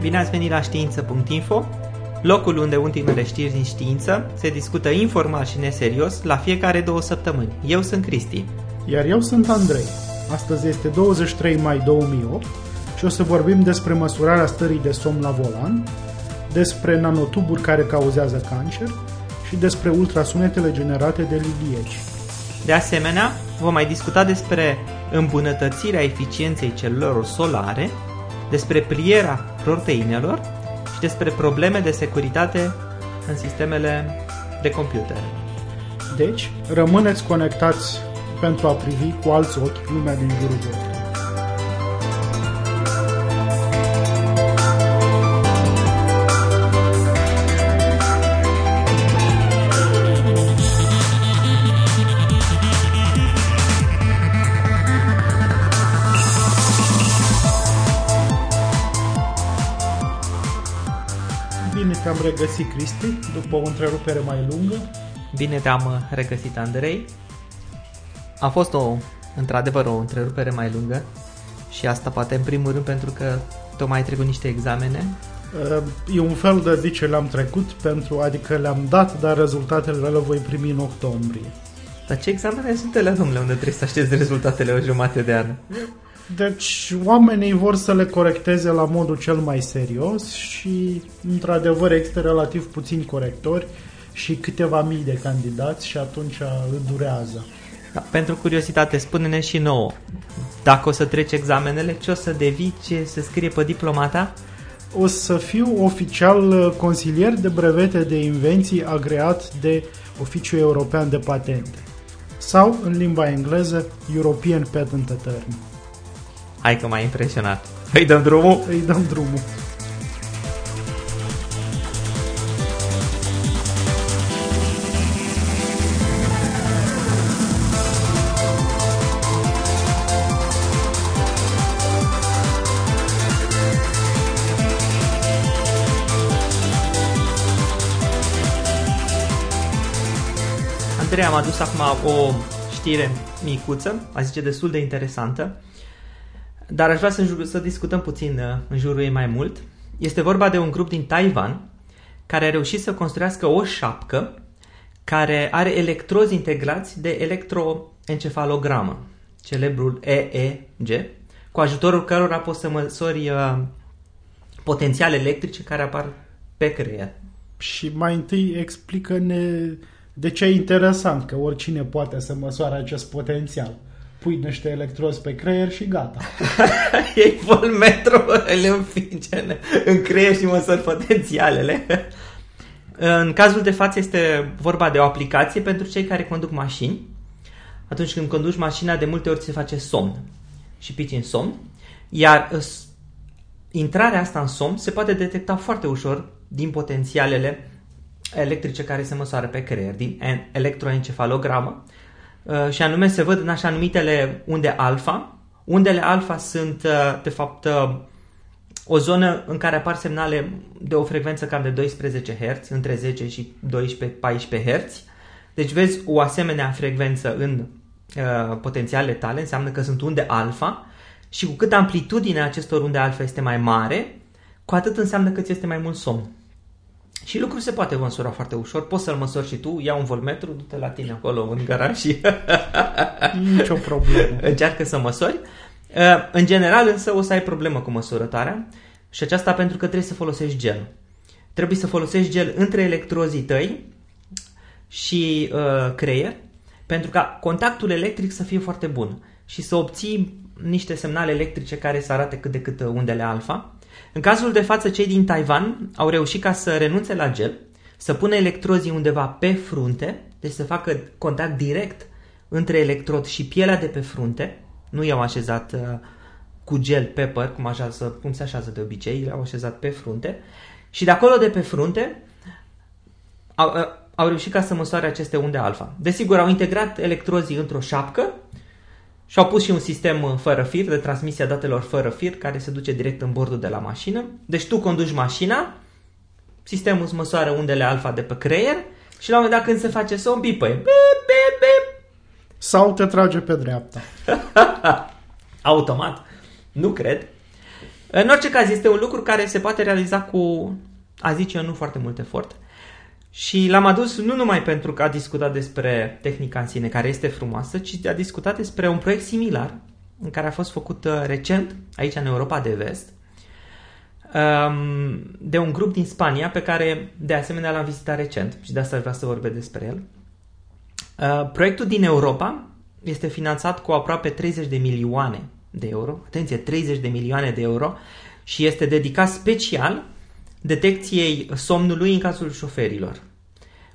Bine ați venit la știință.info, locul unde ultimele știri din știință se discută informal și neserios la fiecare două săptămâni. Eu sunt Cristi. Iar eu sunt Andrei. Astăzi este 23 mai 2008 și o să vorbim despre măsurarea stării de somn la volan, despre nanotuburi care cauzează cancer și despre ultrasunetele generate de lilieci. De asemenea, vom mai discuta despre îmbunătățirea eficienței celulelor solare, despre pliera proteinelor și despre probleme de securitate în sistemele de computer. Deci, rămâneți conectați pentru a privi cu alți ochi lumea din jurul vostru. Regăsit, Cristi, după o întrerupere mai lungă. Bine te-am regăsit, Andrei. A fost o, într-adevăr, o întrerupere mai lungă și asta poate în primul rând pentru că tocmai ai trecut niște examene. Uh, E un fel de zice le-am trecut pentru, adică le-am dat, dar rezultatele le voi primi în octombrie. Dar ce examene sunt ele, domnule, unde trebuie să aștepți rezultatele o jumătate de an? Deci oamenii vor să le corecteze la modul cel mai serios și într-adevăr există relativ puțini corectori și câteva mii de candidați și atunci durează. Da, pentru curiozitate, spune-ne și nouă. Dacă o să treci examenele, ce o să devii, ce se scrie pe diploma ta? O să fiu oficial consilier de brevete de invenții agreat de Oficiul European de Patente sau, în limba engleză, European Patent Attorney. Hai că m-ai impresionat. Îi dăm drumul? Îi dăm drumul. Andrei, am adus acum o știre micuță, a zice destul de interesantă, dar aș vrea să, să discutăm puțin uh, în jurul ei mai mult. Este vorba de un grup din Taiwan care a reușit să construiască o șapcă care are electrozi integrați de electroencefalogramă, celebrul EEG, cu ajutorul cărora poți să măsori uh, potențiale electrice care apar pe creier. Și mai întâi explică-ne de ce e interesant că oricine poate să măsoare acest potențial. Pui niște electrozi pe creier și gata. Ei volmetru, le înfinge în, în creier și măsori potențialele. În cazul de față este vorba de o aplicație pentru cei care conduc mașini. Atunci când conduci mașina, de multe ori ți se face somn și pici în somn. Iar îs- intrarea asta în somn se poate detecta foarte ușor din potențialele electrice care se măsoară pe creier, din en- electroencefalogramă. Uh, și anume se văd în așa numitele unde alfa. Undele alfa sunt, uh, de fapt, uh, o zonă în care apar semnale de o frecvență cam de 12 Hz, între 10 și 12-14 Hz. Deci vezi o asemenea frecvență în uh, potențialele tale, înseamnă că sunt unde alfa și cu cât amplitudinea acestor unde alfa este mai mare, cu atât înseamnă că ți este mai mult somn. Și lucrul se poate măsura foarte ușor, poți să-l măsori și tu, ia un volmetru, du-te la tine acolo în garaj și Nicio problemă. încearcă să măsori. Uh, În general însă o să ai problemă cu măsurătoarea și aceasta pentru că trebuie să folosești gel. Trebuie să folosești gel între electrozii tăi și uh, creier pentru ca contactul electric să fie foarte bun și să obții niște semnale electrice care să arate cât de cât undele alfa. În cazul de față, cei din Taiwan au reușit ca să renunțe la gel, să pună electrozii undeva pe frunte, deci să facă contact direct între electrod și pielea de pe frunte. Nu i-au așezat uh, cu gel pe păr, cum, așează, cum se așează de obicei, le-au așezat pe frunte. Și de acolo de pe frunte au, uh, au reușit ca să măsoare aceste unde alfa. Desigur, au integrat electrozii într-o șapcă și au pus și un sistem uh, fără fir, de transmisie a datelor fără fir, care se duce direct în bordul de la mașină. Deci tu conduci mașina, sistemul îți măsoară undele alfa de pe creier și la un moment dat când se face somn, bipă bip, bip, bip, Sau te trage pe dreapta. automat. Nu cred. În orice caz, este un lucru care se poate realiza cu, a zice eu, nu foarte mult efort. Și l-am adus nu numai pentru că a discutat despre tehnica în sine, care este frumoasă, ci a discutat despre un proiect similar, în care a fost făcut uh, recent, aici în Europa de Vest, um, de un grup din Spania pe care de asemenea l-am vizitat recent și de asta aș vrea să vorbesc despre el. Uh, proiectul din Europa este finanțat cu aproape 30 de milioane de euro, atenție, 30 de milioane de euro și este dedicat special detecției somnului în cazul șoferilor.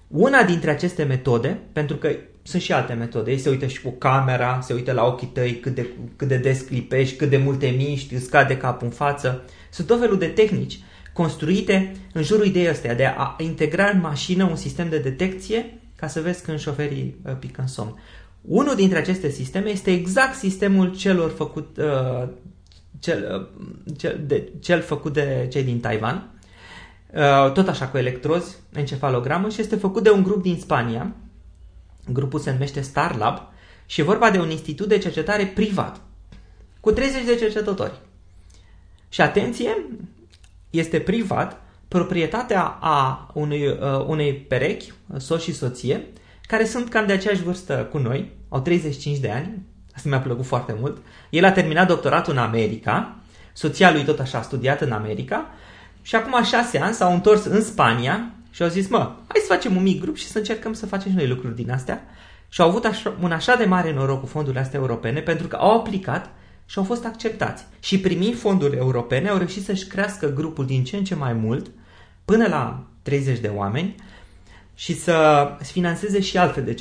Una dintre aceste metode, pentru că sunt și alte metode, ei se uită și cu camera, se uită la ochii tăi cât de, cât de des clipești, cât de multe miști, îți scade capul în față. Sunt tot felul de tehnici construite în jurul ideii astea de a integra în mașină un sistem de detecție ca să vezi când șoferii uh, pică în somn. Unul dintre aceste sisteme este exact sistemul celor făcut, uh, cel, uh, cel, de, cel făcut de cei din Taiwan, uh, tot așa cu electrozi, encefalogramă și este făcut de un grup din Spania. Grupul se numește Starlab și e vorba de un institut de cercetare privat cu 30 de cercetători. Și atenție, este privat, proprietatea a unui, uh, unei perechi, soț și soție, care sunt cam de aceeași vârstă cu noi, au 35 de ani, asta mi-a plăcut foarte mult. El a terminat doctoratul în America, soția lui tot așa a studiat în America și acum șase ani s-au întors în Spania și au zis, mă, hai să facem un mic grup și să încercăm să facem și noi lucruri din astea. Și au avut așa, un așa de mare noroc cu fondurile astea europene pentru că au aplicat și au fost acceptați. Și primind fonduri europene au reușit să-și crească grupul din ce în ce mai mult, până la 30 de oameni, și să financeze și alte de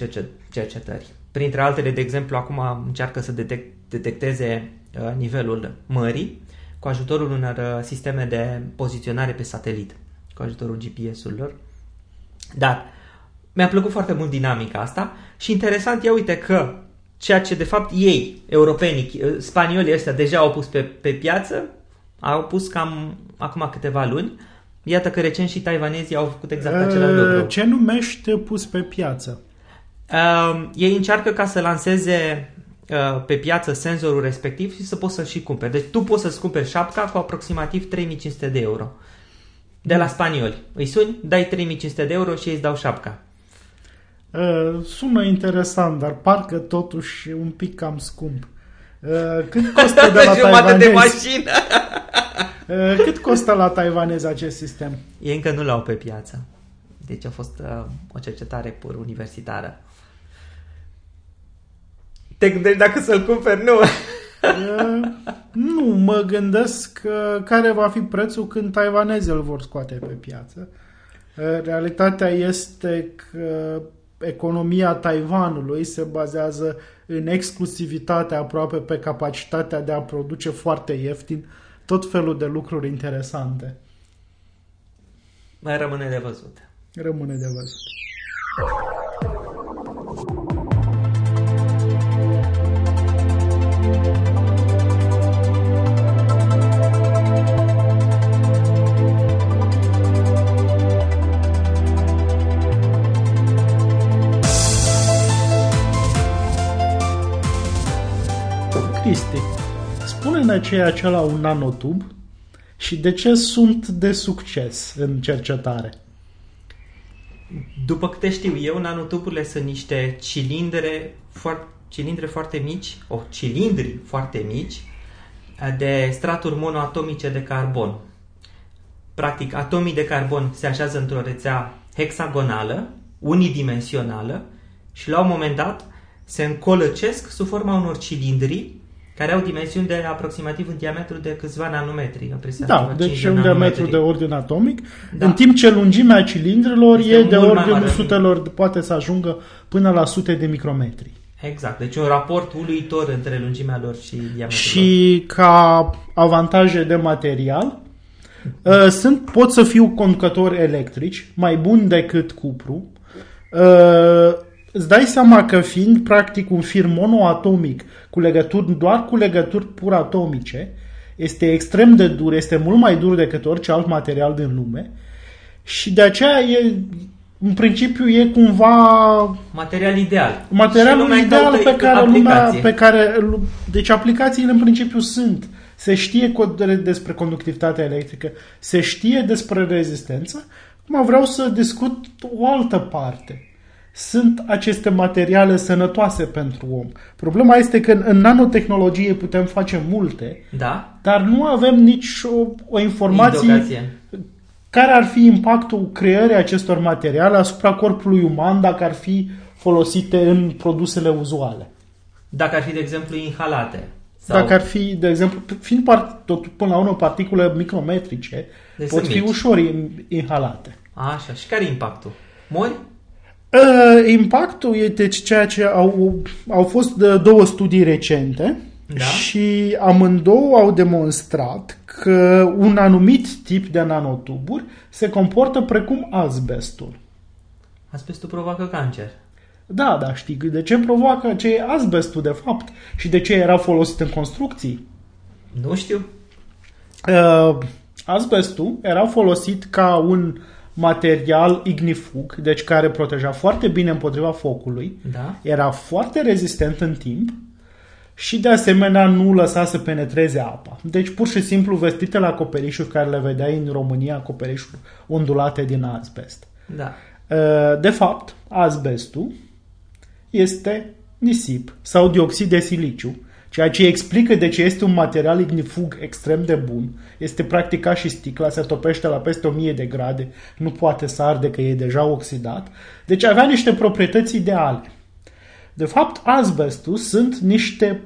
cercetări. Printre altele, de exemplu, acum încearcă să detec- detecteze uh, nivelul mării cu ajutorul unor uh, sisteme de poziționare pe satelit, cu ajutorul GPS-urilor. Dar mi-a plăcut foarte mult dinamica asta și interesant, ia uite că ceea ce de fapt ei, europenii, uh, spaniolii ăștia deja au pus pe, pe piață, au pus cam acum câteva luni, Iată că recent și taiwanezii au făcut exact același lucru. Ce numești pus pe piață? Uh, ei încearcă ca să lanseze uh, pe piață senzorul respectiv și să poți să-l și cumperi. Deci tu poți să-ți cumperi șapca cu aproximativ 3500 de euro. De la spanioli. Îi suni, dai 3500 de euro și ei îți dau șapca. Uh, sună interesant, dar parcă totuși un pic cam scump. Uh, cât costă de la taiwanez? de mașină! uh, cât costă la taiwanez acest sistem? Ei încă nu l-au pe piață. Deci a fost uh, o cercetare pur universitară. Te gândești dacă să-l cumperi? Nu! Uh, nu, mă gândesc uh, care va fi prețul când taiwanezii îl vor scoate pe piață. Uh, realitatea este că economia Taiwanului se bazează în exclusivitate aproape pe capacitatea de a produce foarte ieftin tot felul de lucruri interesante. Mai rămâne de văzut. Rămâne de văzut. Spune-ne ceea ce la un nanotub și de ce sunt de succes în cercetare. După câte știu eu, nanotuburile sunt niște cilindre foarte, cilindre foarte mici, o cilindri foarte mici, de straturi monoatomice de carbon. Practic, atomii de carbon se așează într-o rețea hexagonală, unidimensională și la un moment dat se încolăcesc sub forma unor cilindri care au dimensiuni de aproximativ în diametru de câțiva nanometri. Da, deci un diametru de ordin atomic, da. în timp ce lungimea cilindrilor este e de ordinul sutelor, poate să ajungă până la sute de micrometri. Exact, deci un raport uluitor între lungimea lor și diametrul Și ca avantaje de material, uh, sunt, pot să fiu conducători electrici, mai buni decât cupru, uh, îți dai seama că fiind practic un fir monoatomic cu legături, doar cu legături pur atomice, este extrem de dur, este mult mai dur decât orice alt material din lume și de aceea e, în principiu e cumva material ideal. Materialul ideal pe care lumea, pe care deci aplicațiile în principiu sunt se știe co- despre conductivitatea electrică, se știe despre rezistență. Acum vreau să discut o altă parte. Sunt aceste materiale sănătoase pentru om. Problema este că în nanotehnologie putem face multe, Da? dar nu avem nici o, o informație Indicație. care ar fi impactul creării acestor materiale asupra corpului uman dacă ar fi folosite în produsele uzuale. Dacă ar fi, de exemplu, inhalate. Sau... Dacă ar fi, de exemplu, fiind part, tot, până la urmă particule micrometrice, Deci pot sunt fi mici. ușor in- inhalate. Așa. Și care e impactul? Mori? Uh, impactul e deci ceea ce au, au fost de două studii recente Da. și amândouă au demonstrat că un anumit tip de nanotuburi se comportă precum asbestul. Asbestul provoacă cancer. Da, da, știi de ce provoacă, ce e asbestul de fapt și de ce era folosit în construcții. Nu știu. Uh, asbestul era folosit ca un material ignifug, deci care proteja foarte bine împotriva focului, Da? era foarte rezistent în timp și de asemenea nu lăsa să penetreze apa. Deci pur și simplu vestitele acoperișuri care le vedeai în România, acoperișuri ondulate din asbest. Da. Uh, De fapt, asbestul este nisip sau dioxid de siliciu, ceea ce explică de ce este un material ignifug extrem de bun. Este practic ca și sticla, se topește la peste 1000 de grade, nu poate să arde că e deja oxidat. Deci avea niște proprietăți ideale. De fapt, asbestul sunt niște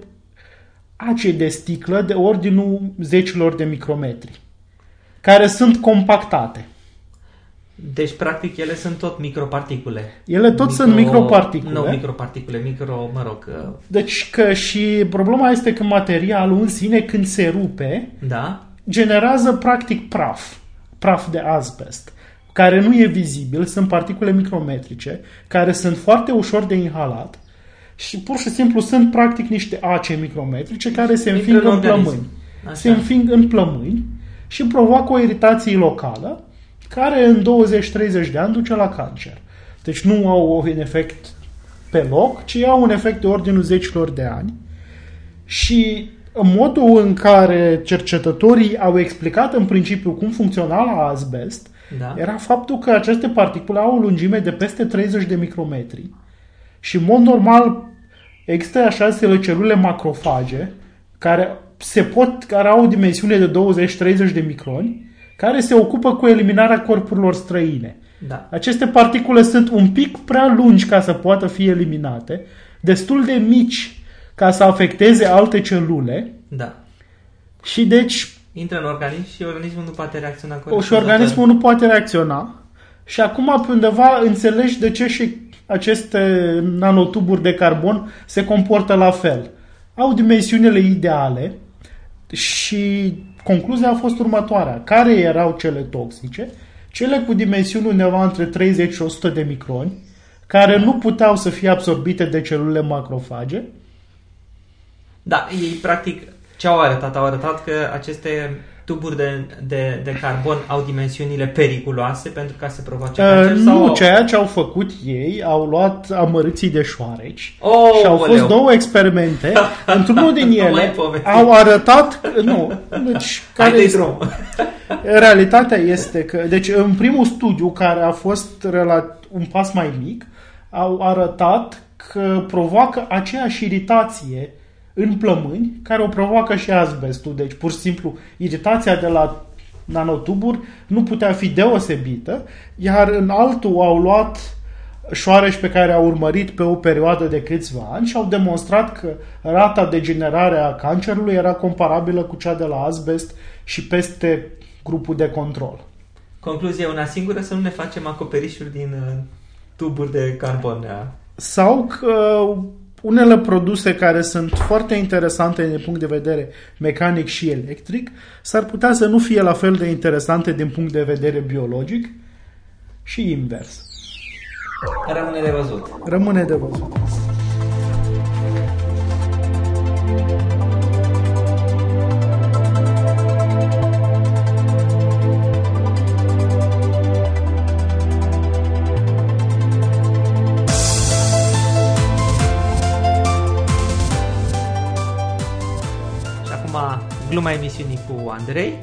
ace de sticlă de ordinul zecilor de micrometri, care sunt compactate. Deci, practic, ele sunt tot microparticule. Ele tot sunt microparticule. Nu microparticule, micro, mă rog, uh, Deci că și problema este că materialul în sine când se rupe da? generează practic praf, praf de asbest, care nu e vizibil, sunt particule micrometrice, care sunt foarte ușor de inhalat și pur și simplu sunt practic niște ace micrometrice care se înfing în Microorganisme. plămâni. Așa. Se înfing în plămâni și provoacă o iritație locală care în 20-30 de ani duce la cancer. Deci nu au un efect pe loc, ci au un efect de ordinul zecilor de ani. Și modul în care cercetătorii au explicat în principiu cum funcționa la asbest Da? era faptul că aceste particule au o lungime de peste 30 de micrometri și în mod normal există așa zisele celule macrofage care se pot, care au o dimensiune de 20-30 de microni, care se ocupă cu eliminarea corpurilor străine. Da. Aceste particule sunt un pic prea lungi ca să poată fi eliminate, destul de mici ca să afecteze alte celule Da. și deci Intră în organism și organismul nu poate reacționa o, și corespunzător. organismul nu poate reacționa și acum pe undeva înțelegi de ce și aceste nanotuburi de carbon se comportă la fel. Au dimensiunile ideale și concluzia a fost următoarea. Care erau cele toxice? Cele cu dimensiuni undeva între 30 și 100 de microni, care nu puteau să fie absorbite de celulele macrofage, Da, ei practic ce au arătat? Au arătat că aceste tuburi de, de, de carbon au dimensiunile periculoase pentru ca să provoace Uh, cancer? sau nu, au- ceea ce au făcut ei, au luat amărâții de șoareci Oh, și au fost oleu. două experimente. Într-unul din Nu ele mai povesti. au arătat... că- Nu, deci care Hai de este? drum. Realitatea este că, deci în primul studiu, care a fost relat, un pas mai mic, au arătat că provoacă aceeași iritație în plămâni care o provoacă și asbestul. Deci, pur și simplu, iritația de la nanotuburi nu putea fi deosebită, iar în altul au luat șoareși pe care au urmărit pe o perioadă de câțiva ani și au demonstrat că rata de generare a cancerului era comparabilă cu cea de la asbest și peste grupul de control. Concluzia e una singură, să nu ne facem acoperișuri din uh, tuburi de carbon. uh. Sau că unele produse care sunt foarte interesante din punct de vedere mecanic și electric s-ar putea să nu fie la fel de interesante din punct de vedere biologic și invers. Rămâne de văzut. Rămâne de văzut. Gluma emisiunii cu Andrei.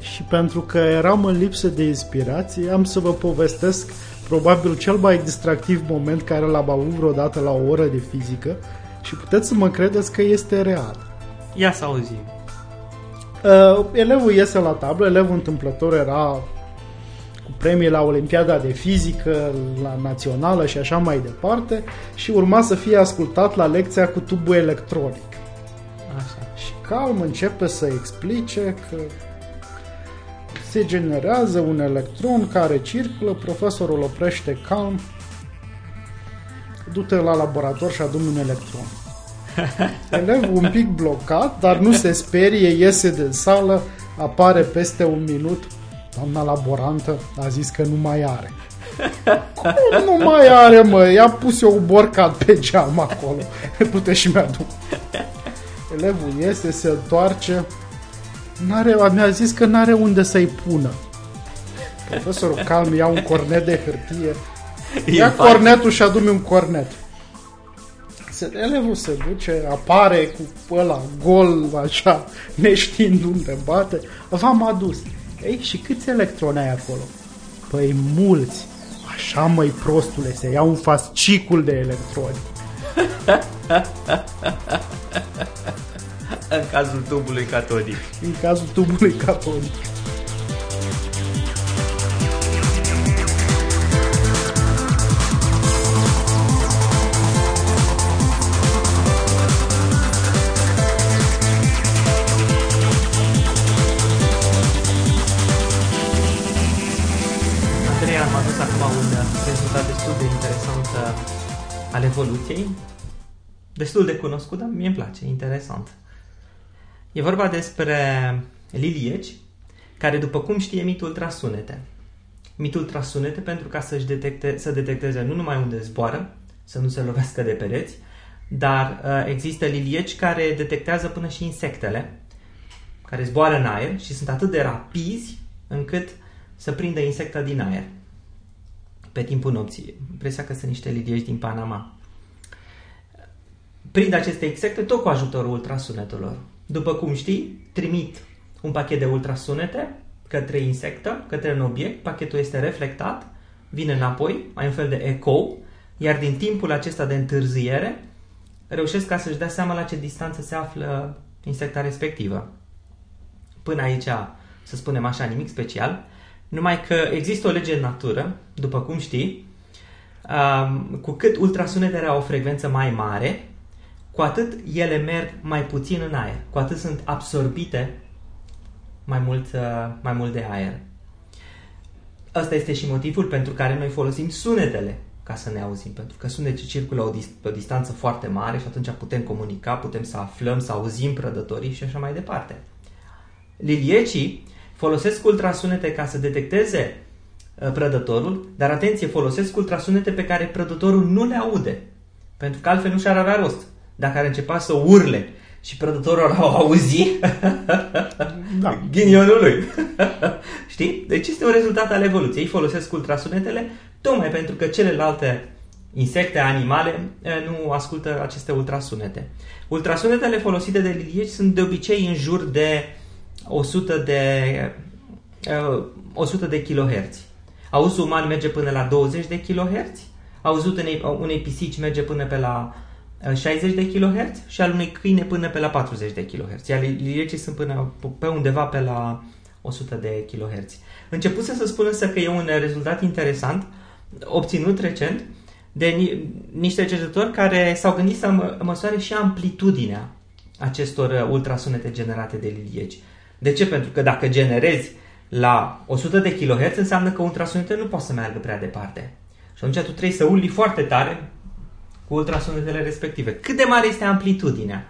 Și pentru că eram în lipsă de inspirație, am să vă povestesc probabil cel mai distractiv moment care l-am avut vreodată la o oră de fizică și puteți să mă credeți că este real. Ia să auzim. Uh, elevul iese la tablă, elevul întâmplător era cu premii la Olimpiada de Fizică, la Națională și așa mai departe și urma să fie ascultat la lecția cu tubul electronic. Așa. Și calm începe să explice că se generează un electron care circulă, profesorul oprește calm, du-te la laborator și adun un electron. Elevul un pic blocat, dar nu se sperie, iese din sală, apare peste un minut, doamna laborantă a zis că nu mai are. Cum nu mai are, mă? I-a pus eu un borcat pe geam acolo. Du-te și mi-aduc. Elevul iese, se întoarce, N-are, mi-a zis că n-are unde să-i pună. Profesorul calm ia un cornet de hârtie, ia cornetul și adune un cornet. Se, elevul se duce, apare cu ăla gol, așa, neștiind unde bate. V-am adus. Ei, și câți electroni ai acolo? Păi mulți. Așa, măi, prostule, se ia un fascicul de electroni. În cazul tubului catodic. În cazul tubului catodic. Andrei, am adus acum un rezultat destul de interesant al evoluției. Destul de cunoscut, dar mie îmi place, interesant. E vorba despre lilieci, care după cum știe emit ultrasunete. Emit ultrasunete pentru ca să-și detecte, să detecteze nu numai unde zboară, să nu se lovească de pereți, dar uh, există lilieci care detectează până și insectele, care zboară în aer și sunt atât de rapizi încât să prindă insecta din aer pe timpul nopții. Impresia că sunt niște lilieci din Panama. Prind aceste insecte tot cu ajutorul ultrasunetelor. După cum știi, trimit un pachet de ultrasunete către insectă, către un obiect, pachetul este reflectat, vine înapoi, ai un fel de eco, iar din timpul acesta de întârziere, reușesc ca să-și dea seama la ce distanță se află insecta respectivă. Până aici, să spunem așa, nimic special, numai că există o lege în natură, după cum știi, cu cât ultrasunetele au o frecvență mai mare, cu atât ele merg mai puțin în aer, cu atât sunt absorbite mai mult, uh, mai mult de aer. Asta este și motivul pentru care noi folosim sunetele ca să ne auzim, pentru că sunetele circulă o dist- pe o distanță foarte mare și atunci putem comunica, putem să aflăm, să auzim prădătorii și așa mai departe. Liliecii folosesc ultrasunete ca să detecteze uh, prădătorul, dar atenție, folosesc ultrasunete pe care prădătorul nu le aude, pentru că altfel nu și-ar avea rost dacă ar începa să urle și prădătorul ar auzi, da. ghinionul lui. Știi? Deci este un rezultat al evoluției. Ei folosesc ultrasunetele tocmai pentru că celelalte insecte, animale, nu ascultă aceste ultrasunete. Ultrasunetele folosite de lilieci sunt de obicei în jur de 100 de, 100 de kHz. Auzul uman merge până la 20 de kHz, auzul unei, unei pisici merge până pe la 60 de kHz și al unui câine până pe la 40 de kHz. Iar liliecii sunt până pe undeva pe la 100 de kHz. Începuse să spun însă că e un rezultat interesant obținut recent de ni- niște cercetători care s-au gândit să mă- măsoare și amplitudinea acestor ultrasunete generate de lilieci. De ce? Pentru că dacă generezi la 100 de kHz înseamnă că ultrasunetele nu pot să meargă prea departe. Și atunci tu trebuie să urli foarte tare cu ultrasunetele respective. Cât de mare este amplitudinea?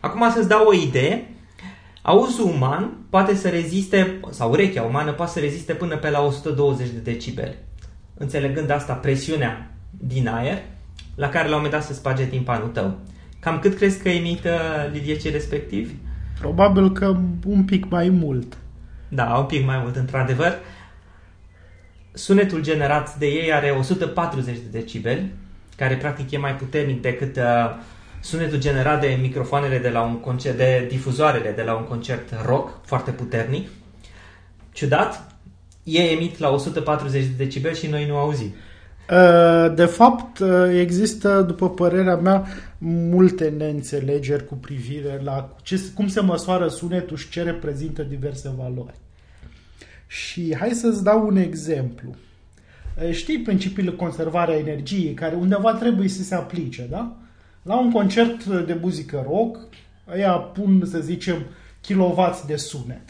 Acum să-ți dau o idee. Auzul uman poate să reziste, sau urechea umană poate să reziste până pe la 120 de decibeli. Înțelegând asta, presiunea din aer, la care la un moment dat se sparge timpanul tău. Cam cât crezi că emită lidiecii respectivi? Probabil că un pic mai mult. Da, un pic mai mult, într-adevăr. Sunetul generat de ei are 140 de decibeli, care practic e mai puternic decât uh, sunetul generat de microfoanele de la un concert, de difuzoarele de la un concert rock foarte puternic. Ciudat, ei emit la 140 de decibel și noi nu auzim. Uh, de fapt, uh, există, după părerea mea, multe neînțelegeri cu privire la ce, cum se măsoară sunetul și ce reprezintă diverse valori. Și hai să-ți dau un exemplu. Uh, știi principiul conservarea energiei, care undeva trebuie să se aplice, da? La un concert de muzică rock, ăia pun, să zicem, kilovați de sunet.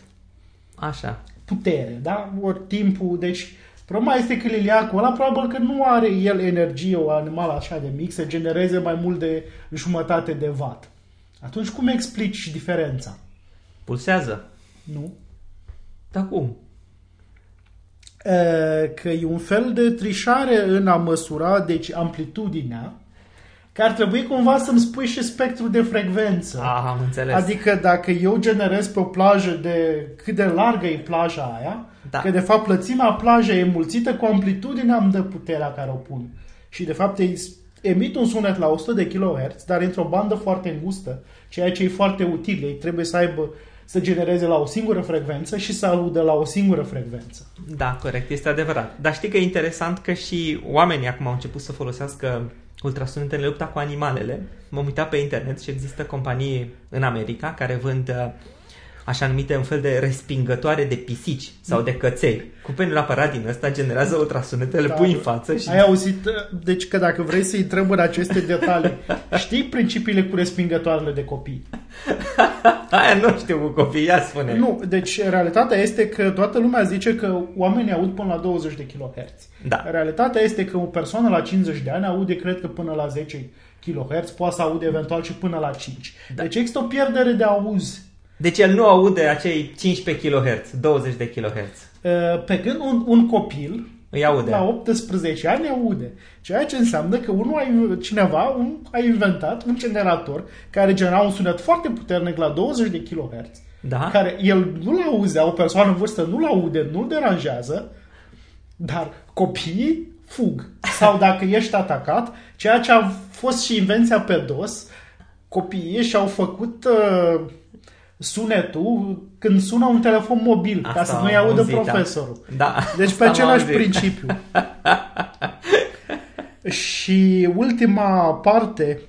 Așa. Putere, da? Ori timpul, deci Problema este că liliacul ăla probabil că nu are el energie, o animal așa de mic, să genereze mai mult de jumătate de watt. Atunci cum explici diferența? Pulsează. Nu. Dar cum? Că e un fel de trișare în a măsura, deci amplitudinea, că ar trebui cumva să-mi spui și spectrul de frecvență. Ah, am înțeles. Adică dacă eu generez pe o plajă de cât de largă e plaja aia, Da. că de fapt lățimea plajei e mulțită cu amplitudinea îmi dă puterea care o pun. Și de fapt ei emit un sunet la 100 de kHz, dar într-o bandă foarte îngustă, ceea ce e foarte util. Ei trebuie să aibă să genereze la o singură frecvență și să audă la o singură frecvență. Da, corect, este adevărat. Dar știi că e interesant că și oamenii acum au început să folosească ultrasunetele în lupta cu animalele. M-am uitat pe internet și există companii în America care vând uh, așa numite un fel de respingătoare de pisici sau de căței. Cu penul aparat din ăsta generează ultrasunete, le Da. pui în față și... Ai auzit? Deci că dacă vrei să intrăm în aceste detalii, știi principiile cu respingătoarele de copii? Aia nu știu cu copii, ia spune. Nu, deci realitatea este că toată lumea zice că oamenii aud până la 20 de kHz. Da. Realitatea este că o persoană la 50 de ani aude, cred că până la 10 kHz, poate să aude eventual și până la 5. Da. Deci există o pierdere de auz. Deci el nu aude acei 15 kHz, 20 de kHz. Uh, Pe când un, un copil Îi aude. la 18 ani aude. Ceea ce înseamnă că unul a, cineva un, a inventat un generator care genera un sunet foarte puternic la 20 de kHz, Da? care el nu-l auzea, o persoană în vârstă nu-l aude, nu-l deranjează, dar copiii fug. Sau dacă ești atacat, ceea ce a fost și invenția pe DOS, copiii și-au făcut uh, sunetul când sună un telefon mobil, ca Asta să am nu-i audă auzit, da. profesorul. Da. Deci Asta pe am același auzit. principiu. și ultima parte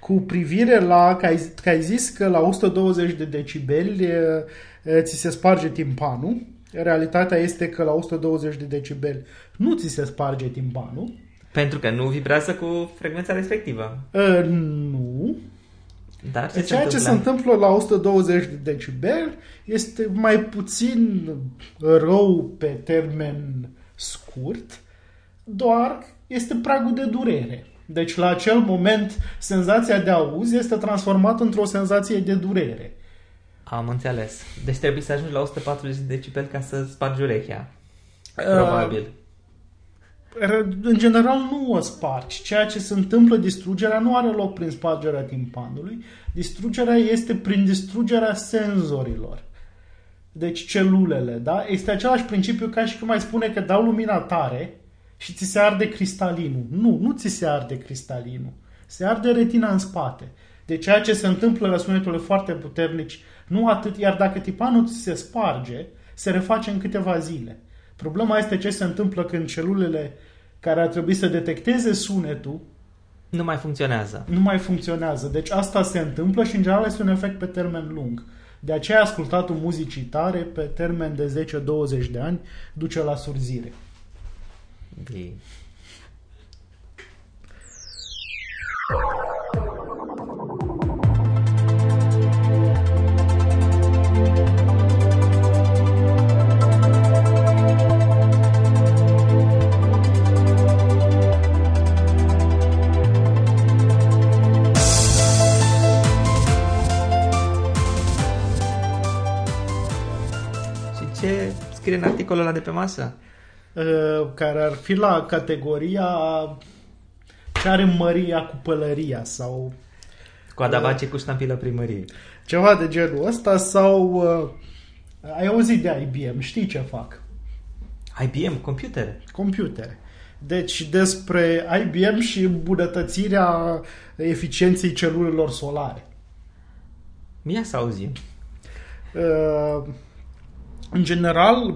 cu privire la că ai, că ai zis că la 120 de decibeli e, e, ți se sparge timpanul. Realitatea este că la 120 de decibeli nu ți se sparge timpanul. Pentru că nu vibrează cu frecvența respectivă. E, nu. Dar ce Ceea se ce se întâmplă? întâmplă la 120 de decibeli este mai puțin rău pe termen scurt, doar este pragul de durere. Deci la acel moment senzația de auz este transformată într-o senzație de durere. Am înțeles. Deci trebuie să ajungi la 140 de decibel ca să spargi urechea. Uh, Probabil. În general nu o spargi. Ceea ce se întâmplă, distrugerea nu are loc prin spargerea timpanului. Distrugerea este prin distrugerea senzorilor. Deci celulele, da? Este același principiu ca și cum mai spune că dau lumina tare și ți se arde cristalinul. Nu, nu ți se arde cristalinul. Se arde retina în spate. Deci ceea ce se întâmplă la sunetele foarte puternici, nu atât, iar dacă tipanul ți se sparge, se reface în câteva zile. Problema este ce se întâmplă când celulele care ar trebui să detecteze sunetul Nu mai funcționează. nu mai funcționează. Deci asta se întâmplă și în general este un efect pe termen lung. De aceea ascultatul muzicii tare pe termen de 10-20 de ani duce la surzire. E- ce scrie în articolul ăla de pe masă? Uh, care ar fi la categoria ce are măria cu pălăria sau Cu adavace cu ștampilă primăriei. ceva de genul ăsta sau uh, ai auzit de IBM, știi ce fac? IBM, computere. computere. Deci despre IBM și îmbunătățirea eficienței celulelor solare. Ia să auzim. Uh, în general,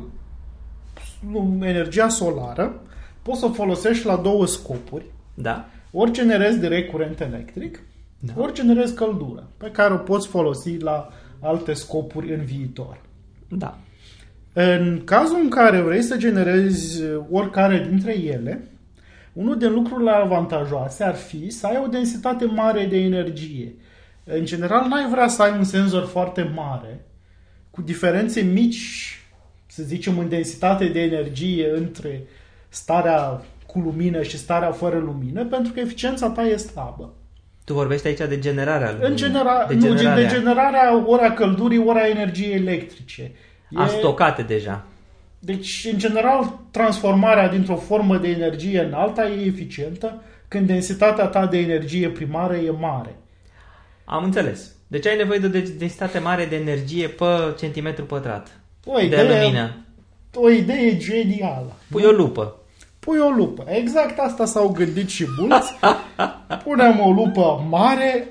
energia solară poți să o folosești la două scopuri. Da. Ori generezi direct curent electric, da. ori generezi căldură, pe care o poți folosi la alte scopuri în viitor. Da. În cazul în care vrei să generezi oricare dintre ele, unul din lucrurile avantajoase ar fi să ai o densitate mare de energie. În general, n-ai vrea să ai un senzor foarte mare, cu diferențe mici, să zicem, în densitate de energie între starea cu lumină și starea fără lumină, pentru că eficiența ta e slabă. Tu vorbești aici de generarea luminii. În genera- de generarea. Nu, de generarea ori a căldurii, ori a energiei electrice. E... A stocate deja. Deci, în general, transformarea dintr-o formă de energie în alta e eficientă când densitatea ta de energie primară e mare. Am înțeles. Deci ai nevoie de o densitate mare de energie pe centimetru pătrat. O idee, de lumină. O idee genială. Pui nu? o lupă. Pui o lupă. Exact asta s-au gândit și mulți. Punem o lupă mare,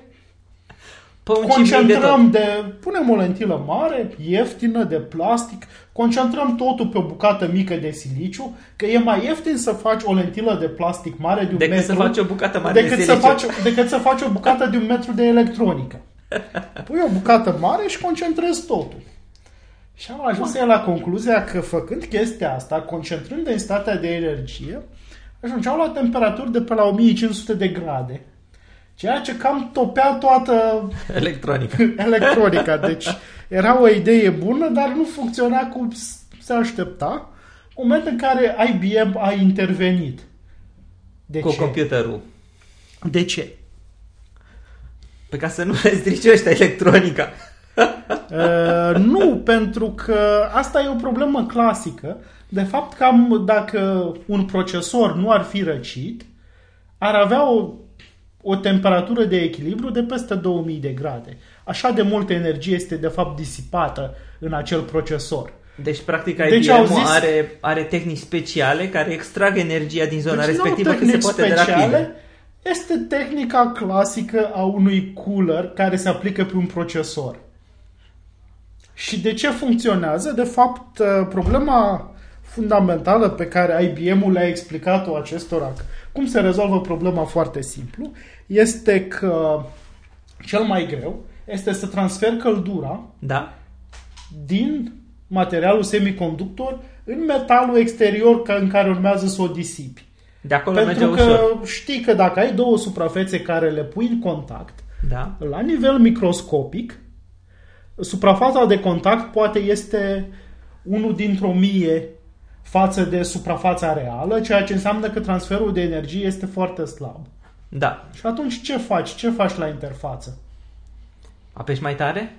concentrăm de, de... Punem o lentilă mare, ieftină, de plastic, concentrăm totul pe o bucată mică de siliciu, că e mai ieftin să faci o lentilă de plastic mare de un decât metru... să faci o bucată mare decât de siliciu. Să faci, decât să faci o bucată de un metru de electronică. Pui o bucată mare și concentrezi totul. Și am ajuns la concluzia că făcând chestia asta, concentrând densitatea de energie, ajungeau la temperaturi de pe la 1500 de grade. Ceea ce cam topea toată electronica. electronica. Deci era o idee bună, dar nu funcționa cum se aștepta. Moment în care IBM a intervenit. De Cu ce? computerul. De ce? Pe ca să nu le strice ăștia electronica. uh, nu, pentru că asta e o problemă clasică. De fapt, cam dacă un procesor nu ar fi răcit, ar avea o, o temperatură de echilibru de peste 2000 de grade. Așa de multă energie este de fapt disipată în acel procesor. Deci, practic, IBM deci, au zis... are, are tehnici speciale care extrag energia din zona deci respectivă că se poate de rapid. Este tehnica clasică a unui cooler care se aplică pe un procesor. Și de ce funcționează? De fapt, uh, problema fundamentală pe care IBM-ul le-a explicat-o acestora, cum se rezolvă problema foarte simplu, este că cel mai greu este să transfer căldura da. din materialul semiconductor în metalul exterior în care urmează să o disipi. De acolo Pentru merge că ușor. știi că dacă ai două suprafețe care le pui în contact, da. la nivel microscopic, suprafața de contact poate este unul dintr-o mie față de suprafața reală, ceea ce înseamnă că transferul de energie este foarte slab. Da. Și atunci ce faci? Ce faci la interfață? Apeși mai tare?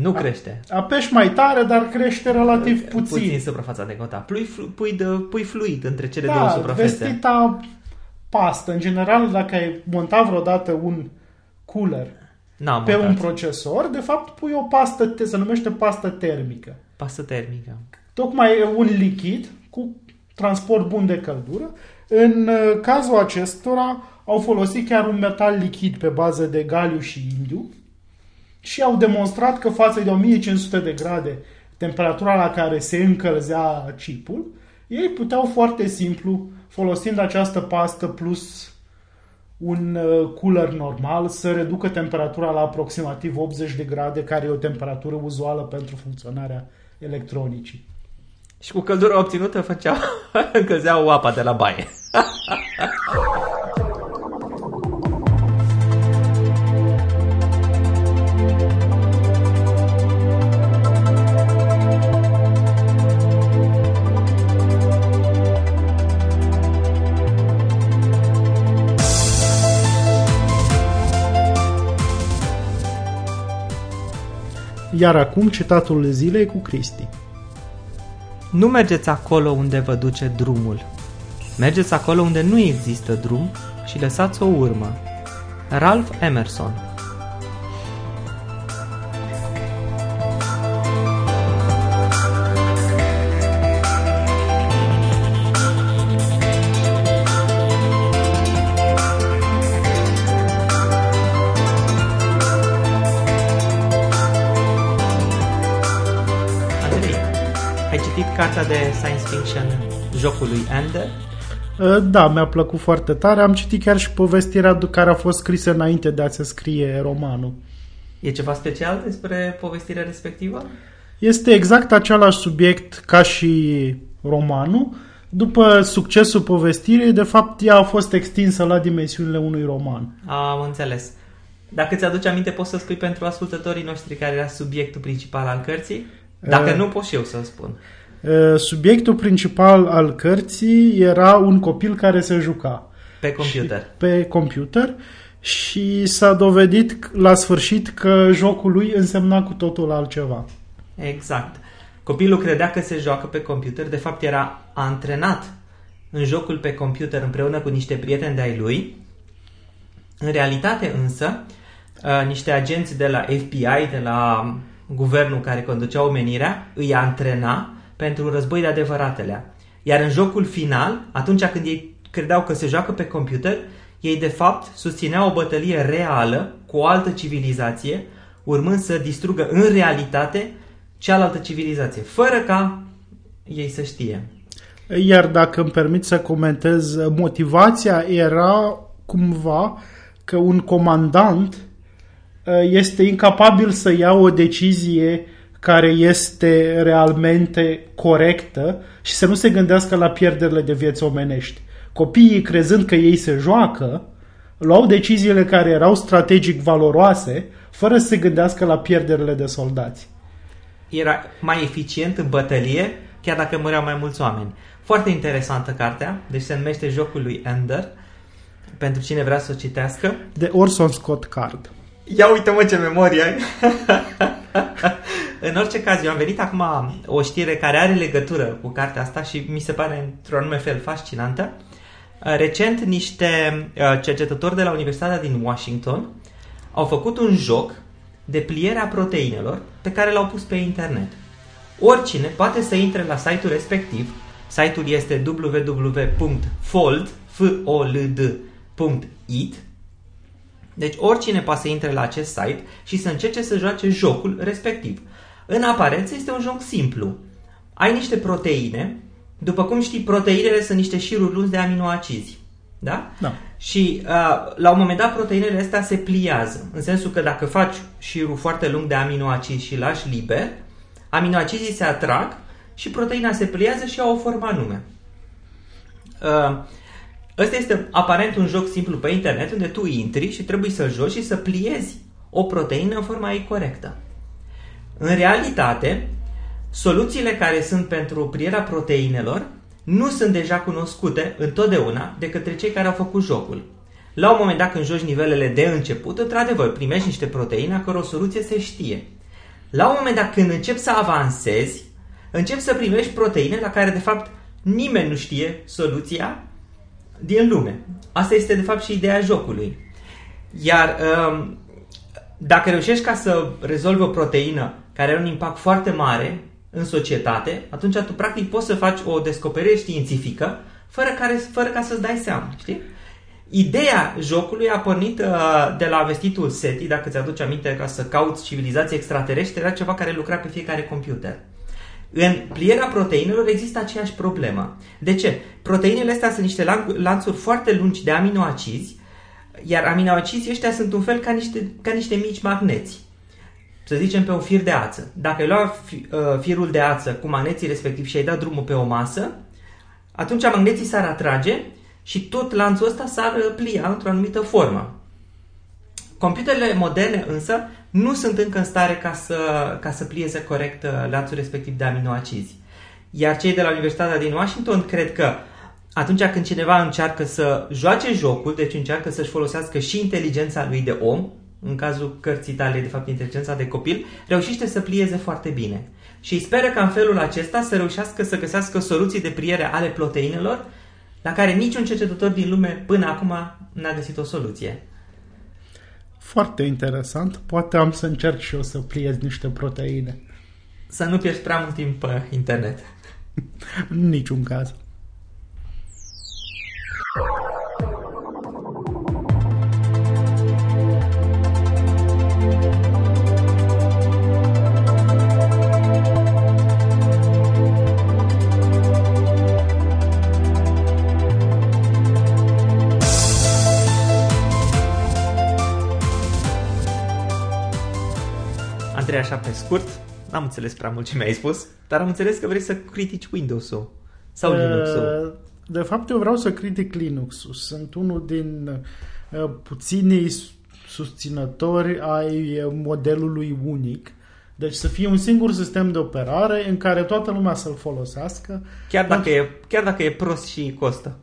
Nu crește. Apeși mai tare, dar crește relativ puțin. Puțin suprafața de contact. Pui, flu, pui, de, pui fluid între cele da, două suprafețe. vestita pastă. În general, dacă ai montat vreodată un cooler N-am pe montat. un procesor, de fapt pui o pastă, se numește pastă termică. Pastă termică. Tocmai e un lichid cu transport bun de căldură. În uh, cazul acestora au folosit chiar un metal lichid pe bază de galiu și indiu și au demonstrat că față de 1500 de grade, temperatura la care se încălzea chipul, ei puteau foarte simplu, folosind această pastă plus un uh, cooler normal, să reducă temperatura la aproximativ 80 de grade, care e o temperatură uzuală pentru funcționarea electronicii. Și cu căldura obținută făceau, încălzeau apa de la baie. Iar acum citatul zilei cu Cristi. Nu mergeți acolo unde vă duce drumul. Mergeți acolo unde nu există drum și lăsați o urmă. Ralph Emerson cartea de science fiction jocul lui Ender? Uh, da, mi-a plăcut foarte tare. Am citit chiar și povestirea care a fost scrisă înainte de a se scrie romanul. E ceva special despre povestirea respectivă? Este exact același subiect ca și romanul. După succesul povestirii, de fapt, ea a fost extinsă la dimensiunile unui roman. Am înțeles. Dacă ți-aduci aminte, poți să spui pentru ascultătorii noștri care era subiectul principal al cărții? Dacă uh, nu, pot și eu să spun. Uh, subiectul principal al cărții era un copil care se juca. Pe computer. Și, pe computer și s-a dovedit la sfârșit că jocul lui însemna cu totul altceva. Exact. Copilul credea că se joacă pe computer, de fapt era antrenat în jocul pe computer împreună cu niște prieteni de-ai lui. În realitate însă, uh, niște agenți de la FBI, de la guvernul care conducea omenirea, îi antrena pentru război de adevăratelea. Iar în jocul final, atunci când ei credeau că se joacă pe computer, ei de fapt susțineau o bătălie reală cu o altă civilizație, urmând să distrugă în realitate cealaltă civilizație, fără ca ei să știe. Iar dacă îmi permit să comentez, motivația era cumva că un comandant uh, este incapabil să ia o decizie care este realmente corectă și să nu se gândească la pierderile de vieți omenești. Copiii, crezând că ei se joacă, luau deciziile care erau strategic valoroase, fără să se gândească la pierderile de soldați. Era mai eficient în bătălie, chiar dacă mureau mai mulți oameni. Foarte interesantă cartea, deci se numește Jocul lui Ender, pentru cine vrea să o citească. De Orson Scott Card. Ia uite-mă ce memorie ai! în orice caz, eu am venit acum o știre care are legătură cu cartea asta și mi se pare într-un anume fel fascinantă. Recent, niște uh, cercetători de la Universitatea din Washington au făcut un joc de pliere a proteinelor pe care l-au pus pe internet. Oricine poate să intre la site-ul respectiv. Site-ul este www.fold.it Deci oricine poate să intre la acest site și să încerce să joace jocul respectiv. În aparență este un joc simplu. Ai niște proteine, după cum știi, proteinele sunt niște șiruri lungi de aminoacizi. Da? Da. Și uh, la un moment dat proteinele astea se pliază. În sensul că dacă faci șirul foarte lung de aminoacizi și lași liber, aminoacizii se atrag și proteina se pliază și au o formă anume. Uh, ăsta este aparent un joc simplu pe internet unde tu intri și trebuie să joci și să pliezi o proteină în forma ei corectă. În realitate, soluțiile care sunt pentru plierea proteinelor nu sunt deja cunoscute întotdeauna de către cei care au făcut jocul. La un moment dat când joci nivelele de început, într-adevăr, primești niște proteine a căror soluție se știe. La un moment dat când începi să avansezi, începi să primești proteine la care de fapt nimeni nu știe soluția din lume. Asta este de fapt și ideea jocului. Iar um, dacă reușești ca să rezolvi o proteină care are un impact foarte mare în societate, atunci tu practic poți să faci o descoperire științifică fără, care, fără ca să-ți dai seama, știi? Ideea jocului a pornit uh, de la vestitul SETI, dacă ți-aduci aminte, ca să cauți civilizații extraterestre, era ceva care lucra pe fiecare computer. În plierea proteinelor există aceeași problemă. De ce? Proteinele astea sunt niște lanțuri foarte lungi de aminoacizi, iar aminoacizii ăștia sunt un fel ca niște, ca niște mici magneți să zicem, pe un fir de ață. Dacă ai luat uh, firul de ață cu magneții respectiv și ai dat drumul pe o masă, atunci magneții s-ar atrage și tot lanțul ăsta s-ar uh, plia într-o anumită formă. Computerele moderne însă nu sunt încă în stare ca să, ca să plieze corect uh, lanțul respectiv de aminoacizi. Iar cei de la Universitatea din Washington cred că atunci când cineva încearcă să joace jocul, deci încearcă să-și folosească și inteligența lui de om, în cazul cărții tale, de fapt, inteligența de copil, reușește să plieze foarte bine. Și speră ca în felul acesta să reușească să găsească soluții de pliere ale proteinelor la care niciun cercetător din lume până acum n-a găsit o soluție. Foarte interesant. Poate am să încerc și eu să pliez niște proteine. Să nu pierzi prea mult timp pe internet. în niciun caz. Andrei, așa pe scurt, n-am înțeles prea mult ce mi-ai spus, dar am înțeles că vrei să critici Windows-ul sau Uh, Linux-ul. De fapt, eu vreau să critic Linux-ul. Sunt unul din uh, puținii s- susținători ai uh, modelului unic. Deci să fie un singur sistem de operare în care toată lumea să-l folosească, Chiar dacă, e, chiar dacă e prost și costă.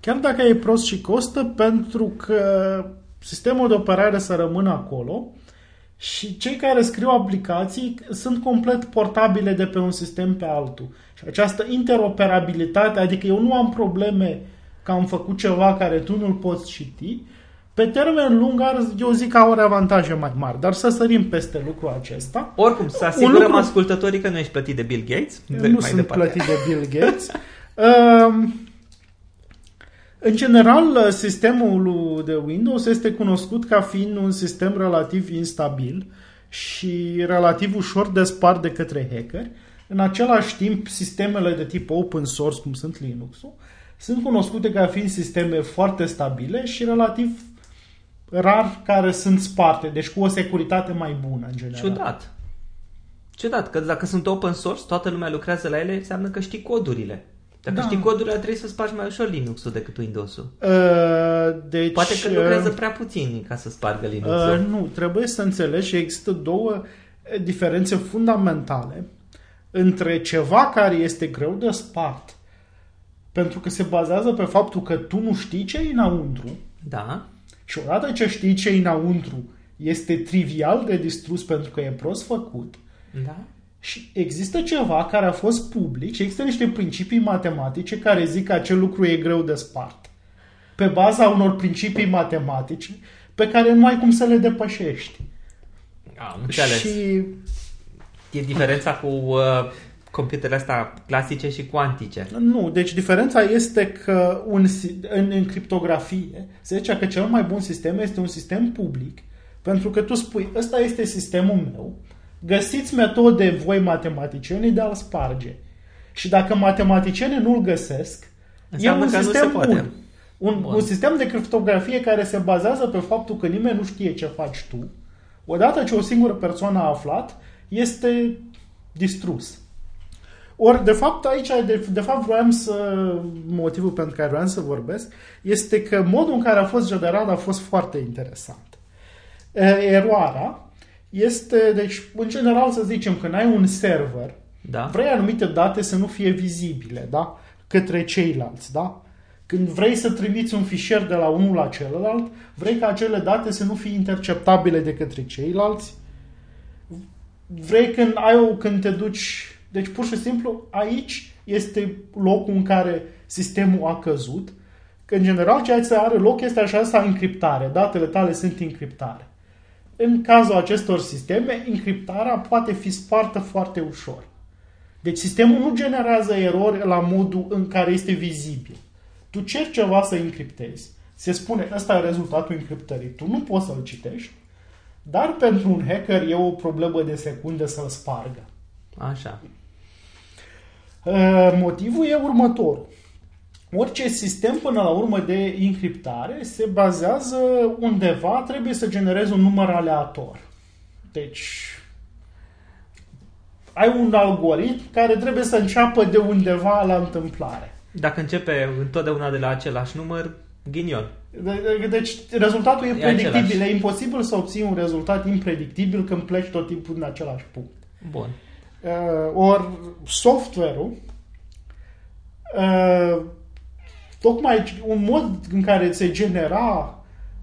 chiar dacă e prost și costă, pentru că sistemul de operare să rămână acolo și cei care scriu aplicații sunt complet portabile de pe un sistem pe altul. Și această interoperabilitate, adică eu nu am probleme că am făcut ceva care tu nu-l poți citi, pe termen lung, ar, eu zic că are avantaje mai mari, dar să sărim peste lucrul acesta. Oricum, să asigurăm lucru- ascultătorii că nu ești plătit de Bill Gates. Eu nu sunt plătit de Bill Gates. Um, în general, sistemul de Windows este cunoscut ca fiind un sistem relativ instabil și relativ ușor de spart de către hackeri. În același timp, sistemele de tip open source, cum sunt Linux-ul, sunt cunoscute ca fiind sisteme foarte stabile și relativ rar care sunt sparte, deci cu o securitate mai bună în general. Ciudat. Ciudat, că dacă sunt open source, toată lumea lucrează la ele, înseamnă că știi codurile. Dacă Da. știi codurile, trebuie să spargi mai ușor Linux-ul decât Windows-ul. Uh, deci, Poate că lucrează uh, prea puțini ca să spargă Linux-ul. Uh, nu, trebuie să înțelegi că există două uh, diferențe fundamentale între ceva care este greu de spart pentru că se bazează pe faptul că tu nu știi ce e înăuntru Da. și odată ce știi ce e înăuntru este trivial de distrus pentru că e prost făcut Da. Și există ceva care a fost public și există niște principii matematice care zic că acel lucru e greu de spart. Pe baza unor principii matematice pe care nu ai cum să le depășești. Am înțeles. Și... Și E diferența cu uh, computerele astea clasice și cuantice. nu, deci diferența este că un, si- în, în criptografie se zice că cel mai bun sistem este un sistem public pentru că tu spui, ăsta este sistemul meu, găsiți metode voi matematicienii de a-l sparge. Și dacă matematicienii nu-l găsesc, Înseamnă e un că nu sistem se poate. bun. Un, Bun. un sistem de criptografie care se bazează pe faptul că nimeni nu știe ce faci tu, odată ce o singură persoană a aflat, este distrus. Ori, de fapt, aici, de, de fapt, vreau să, motivul pentru care vreau să vorbesc, este că modul în care a fost generat a fost foarte interesant. E, Eroarea este, deci, în general, să zicem, când ai un server, Da? vrei anumite date să nu fie vizibile, da? Către ceilalți, da? Când vrei să trimiți un fișier de la unul la celălalt, vrei ca acele date să nu fie interceptabile de către ceilalți. Vrei când ai o, când te duci, deci pur și simplu aici este locul în care sistemul a căzut, că în general ceea ce are loc este așa sa încriptare, datele tale sunt încriptare. În cazul acestor sisteme, încriptarea poate fi spartă foarte ușor. Deci sistemul nu generează erori la modul în care este vizibil. Tu ceri ceva să încriptezi, se spune ăsta e rezultatul încriptării, tu nu poți să-l citești, dar pentru un hacker e o problemă de secunde să-l spargă. Așa. Uh, Motivul e următorul. Orice sistem până la urmă de încriptare se bazează undeva, trebuie să generezi un număr aleator. Deci ai un algoritm care trebuie să înceapă de undeva la întâmplare. Dacă începe întotdeauna de la același număr, ghinion. De- de- Deci rezultatul e, E predictibil. același. E imposibil să obții un rezultat impredictibil când pleci tot timpul în același punct. Bun. Uh, ori software-ul uh, tocmai un mod în care se genera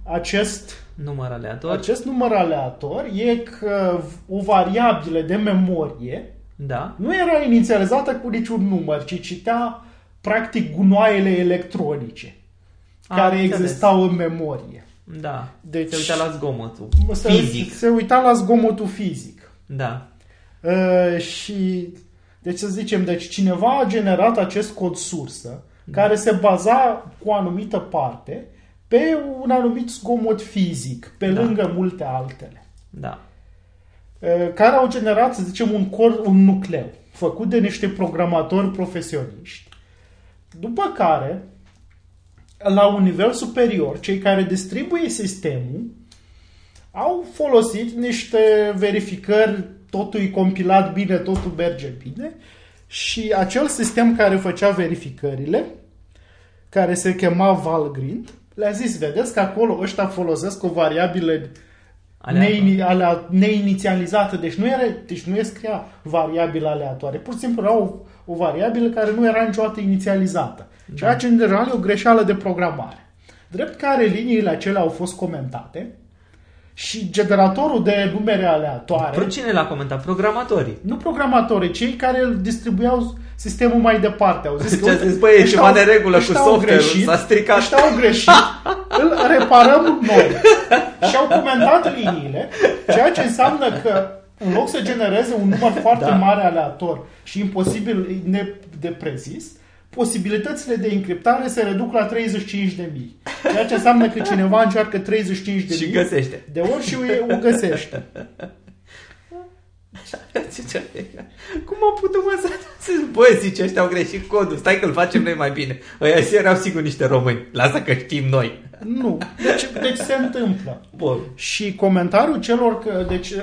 acest, Număr aleator. acest număr aleator e că o variabilă de memorie Da. nu era inițializată cu niciun număr, ci citea practic gunoaiele electronice Am care înțeles. existau în memorie. Da. Deci- Se uita la zgomotul. Se, Fizic. se uita la zgomotul fizic. Da. Uh, și, deci să zicem, deci cineva a generat acest cod sursă care se baza cu o anumită parte pe un anumit zgomot fizic, pe Da. lângă multe altele, Da. uh, care au generat, să zicem, un, cor, un nucleu făcut de niște programatori profesioniști. După care, la un nivel superior, cei care distribuie sistemul au folosit niște verificări totul e compilat bine, totul merge bine. Și acel sistem care făcea verificările, care se chema Valgrind, le-a zis, vedeți că acolo ăștia folosesc o variabilă neini, alea, neinițializată, deci nu, era, deci nu e scria variabilă aleatoare, pur și simplu era o, o variabilă care nu era niciodată inițializată, da. ceea ce în general e o greșeală de programare. Drept care liniile acelea au fost comentate și generatorul de numere aleatoare... Pro cine l-a comentat? Programatorii. Nu programatorii, cei care îl distribuiau sistemul mai departe. Au zis că, Ce zis, băi, e ceva de regulă cu software s-a stricat. Ăștia au greșit, îl reparăm noi. Și au comentat liniile, ceea ce înseamnă că în loc să genereze un număr foarte da. mare aleator și imposibil de prezis, posibilitățile de încriptare se reduc la 35 de mii. Ceea ce înseamnă că cineva încearcă 35 de și mii găsește. de ori și o găsește. Cum am putut mă să... Băi, zice, ăștia au greșit codul, stai că îl facem noi mai bine. Ăia și erau sigur niște români. Lasă că știm noi. Nu. Deci, deci se întâmplă. Bun. Și comentariul celor că... Deci,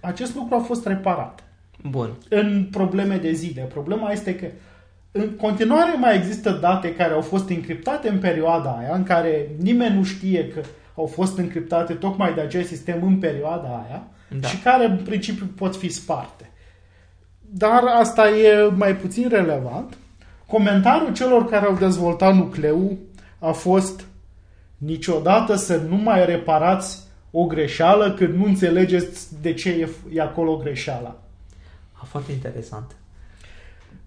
acest lucru a fost reparat. Bun. În probleme de zile. Problema este că în continuare mai există date care au fost încriptate în perioada aia, în care nimeni nu știe că au fost încriptate tocmai de acest sistem în perioada aia da. și care în principiu pot fi sparte. Dar asta e mai puțin relevant. Comentariul celor care au dezvoltat nucleul a fost niciodată să nu mai reparați o greșeală când nu înțelegeți de ce e, e acolo greșeala. A, foarte interesant.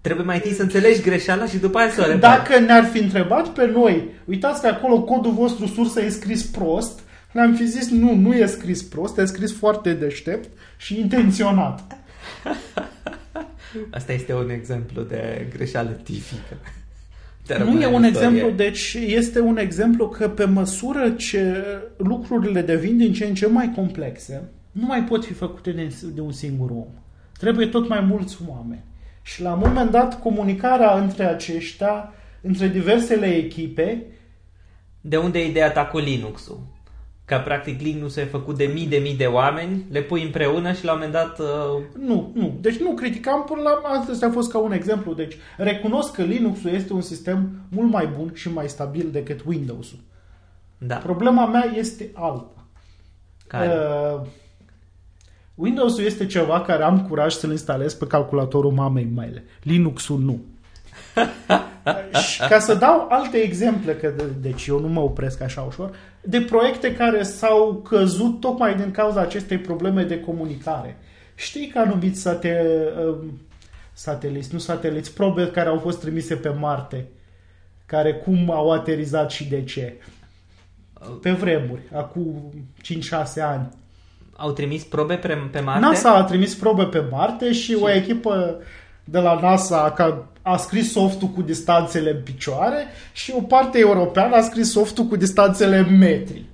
Trebuie mai întâi să înțelegi greșeala și după aia să o repari. Dacă ne-ar fi întrebat pe noi, uitați că acolo codul vostru sursă e scris prost, ne-am fi zis nu, nu e scris prost, e scris foarte deștept și intenționat. Asta este un exemplu de greșeală tipică. Nu e un exemplu, deci este un exemplu că pe măsură ce lucrurile devin din ce în ce mai complexe, nu mai pot fi făcute de, de un singur om. Trebuie tot mai mulți oameni. Și la un moment dat, comunicarea între aceștia, între diversele echipe... De unde e ideea ta cu Linux-ul? Că practic Linux e făcut de mii de mii de oameni, le pui împreună și la un moment dat... Uh... Nu, nu. Deci nu criticam până la... Asta a fost ca un exemplu. Deci recunosc că Linux-ul este un sistem mult mai bun și mai stabil decât Windows-ul. Da. Problema mea este alta. Care? Uh, Windows-ul este ceva care am curaj să-l instalez pe calculatorul mamei mele. Linux-ul nu. și ca să dau alte exemple, că de, deci eu nu mă opresc așa ușor, de proiecte care s-au căzut tocmai din cauza acestei probleme de comunicare. Știi că anumiți sate, um, sateliți, nu sateliți, probe care au fost trimise pe Marte, care cum au aterizat și de ce. Pe vremuri, acum 5-6 ani au trimis probe pe, pe Marte? NASA a trimis probe pe Marte și, și... o echipă de la NASA a, a scris softul cu distanțele în picioare și o parte europeană a scris softul cu distanțele în metri.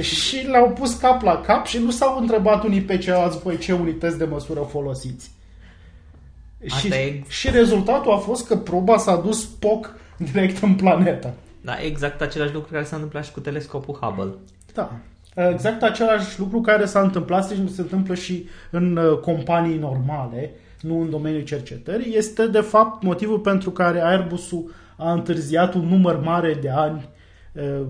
Și le-au pus cap la cap și nu s-au întrebat unii pe ceilalți, păi ce unități de măsură folosiți. și, e... și rezultatul a fost că proba s-a dus POC direct în planetă. Da, exact același lucru care s-a întâmplat și cu telescopul Hubble. Da. Exact același lucru care s-a întâmplat și se întâmplă și în uh, companii normale, nu în domeniul cercetării, este de fapt motivul pentru care Airbus-ul a întârziat un număr mare de ani uh,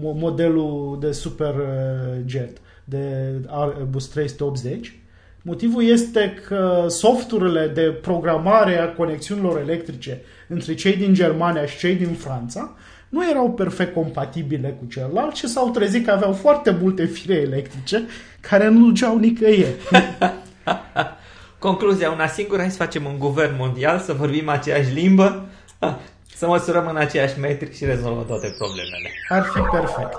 modelul de superjet de Airbus 380. Motivul este că softurile de programare a conexiunilor electrice între cei din Germania și cei din Franța nu erau perfect compatibile cu celălalt și s-au trezit că aveau foarte multe fire electrice care nu duceau nicăieri. Concluzia, una singură, hai să facem un guvern mondial, să vorbim aceeași limbă, să măsurăm în aceeași metri și rezolvăm toate problemele. Ar fi perfect.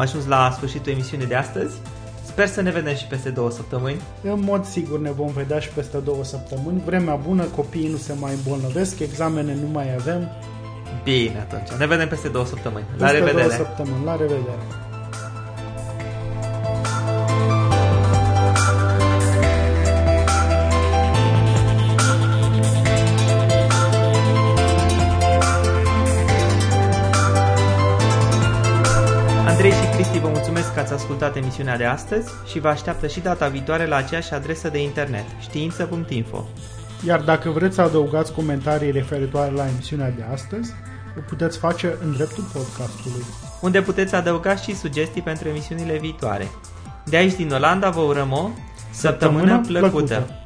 Am ajuns la sfârșitul emisiunii de astăzi. Sper să ne vedem și peste două săptămâni. În mod sigur ne vom vedea și peste două săptămâni. Vremea bună, copiii nu se mai îmbolnăvesc, examene nu mai avem. Bine, atunci. Ne vedem peste două săptămâni. Peste la revedere! două săptămâni. La revedere! Că ați ascultat emisiunea de astăzi și vă așteaptă și data viitoare la aceeași adresă de internet, știință.info. Iar dacă vreți să adăugați comentarii referitoare la emisiunea de astăzi, o puteți face în dreptul podcastului. Unde puteți adăuga și sugestii pentru emisiunile viitoare. De aici din Olanda vă urăm o săptămână, săptămână plăcută. plăcută.